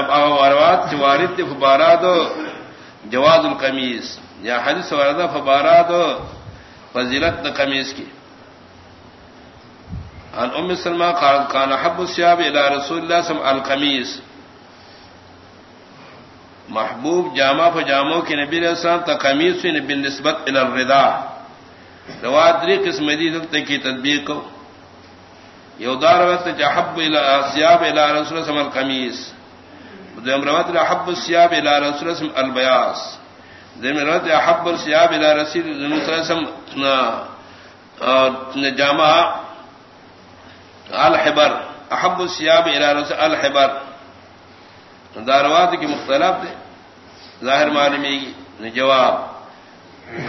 وارد وارد فبارا دو جواز القمیز یا حدیث وارد فبارا دو فضیلت قمیز کی عن ام سلمہ قال كان حب الثياب الى رسول الله صلى الله محبوب جامع فجاموں کے نبی علیہ السلام تا سے نبی نسبت الى الرضا. روایت دری قسم دی دلتے کی تدبیر کو یودار وقت جحب الى الثياب الى رسول الله صلى الله عليه وسلم القميص حب الثياب الى رسول الله صلى البياس حب الى رسول الله جامع الحبر. احب السیاب الى الحبر. داروات کی مختلف دے. ظاہر معلومی کی جواب.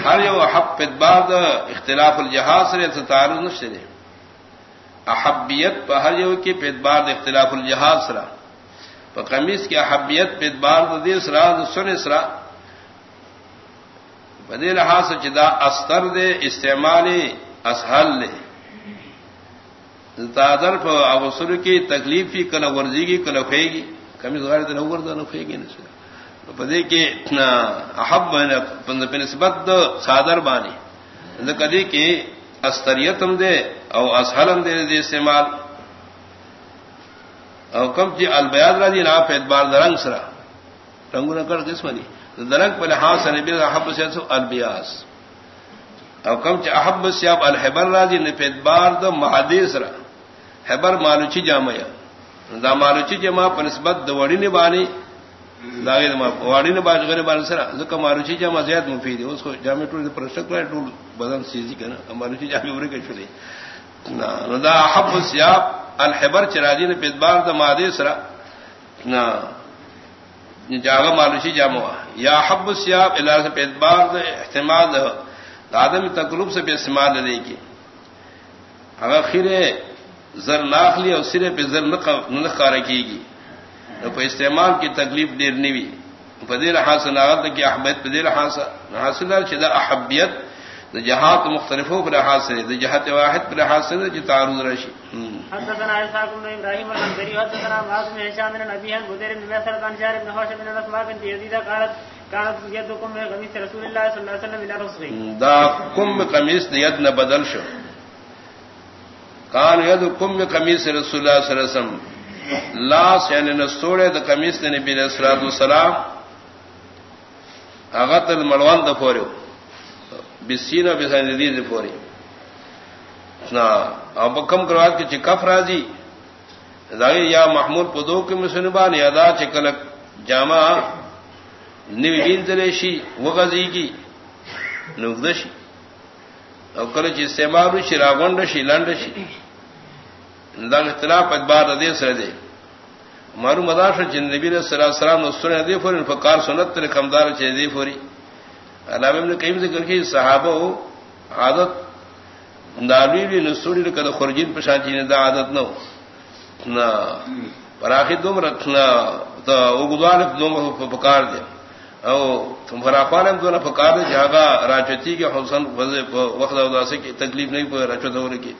ہر یو احب بعد اختلاف الجہاز سے تعارض نشتے دے. احبیت پہ ہر یو کی پیدبار اختلاف الجہاز سرا. پہ قمیص کی احبیت پیدبار دے سرا سن سرا۔ بدے لحاظ چدا استر دے، استعمال اسحل دے۔ تادر ابسر کی تکلیف کی کل ورزی کی کل کھے گی کمی غیر نور دا نفے گی پدے کے احب نسبت سادر بانی۔ کدی کی استریتم دے او اسحلم دے دے استعمال۔ او کم چی البیاد راجی نا اعتبار درنگ سرا. رنگو نکڑ قسم دی درنگ پہ لحاظ سے نبی احب سے البیاس او کم چی احب سیاب الحبر راجی نے اعتبار دو محدیث رہا حبر مالوچی جامع دا مالوچی جمع پنسبت دوڑی نے بانی داغی دما واڑی نے باج غیر بان سرا. زکا مالوچی جامع زیاد مفید ہے اس کو جامع ٹول پرشک کرے ٹول بدن سیزی کنا. مالوچی جامع ورے کے نا دا حب سیاب الحبر چراجی نے پیدبار دا مادے سرا نا جاگا مالوچی جامع یا حب سیاب الہ سے پیدبار دا احتمال دا آدم تقلب سے بے استعمال لے کی اگر خیرے زر ناخلی اور سرے پہ زر نقا رکھے گی تو استعمال کی تکلیف دیر نہیں نیوی پدیر حاصل آغت کی احمد پدیر حاصل حاصل شدہ احبیت جہات مختلف ہو حاصل ہے جہات واحد حاصل ہے جو تعارض رشی حدثنا اسحاق بن ابراهيم الانصاري حدثنا معاذ بن هشام بن ابي بن بدر بن مسعود عن جابر بن هاشم بن اسماء بنت يزيد قالت كانت يدكم من قميص رسول الله صلى الله عليه وسلم الى رسله دا كم قميص يدنا بدل شو۔ کان ید کم قمیص رسول اللہ صلی اللہ علیہ وسلم۔ لاس یعنی نستوڑے دا قمیص نبی علیہ الصلوۃ والسلام۔ اغت الملوان دا فوریو بسینہ بسان دی فوری نا اب کم کروات کی چکف راضی داغی یا محمود پدو کے مسنبان یادا چکلک جامع نیوی بین دلیشی وغزی کی نوگدشی او کله چې استعمال شي راغونډ شي لاند شي دا اختلاف ادبار دے سر دے مارو مداش جن نبی صلی اللہ علیہ وسلم نے سنے دے فور فقار سنت تر کمدار چے دے فوری علامہ ابن قیم ذکر کی صحابہ عادت داوی بھی نسوڑی کد خرجین پشان چین دا عادت نو نہ پراخی دوم رکھنا تو اگدوان دوم پکار دے۔ او تم فراقان ہم دونوں پکار دے، جہاں راجتی کے حسن وقت کی تکلیف نہیں پہ رچو دور کی۔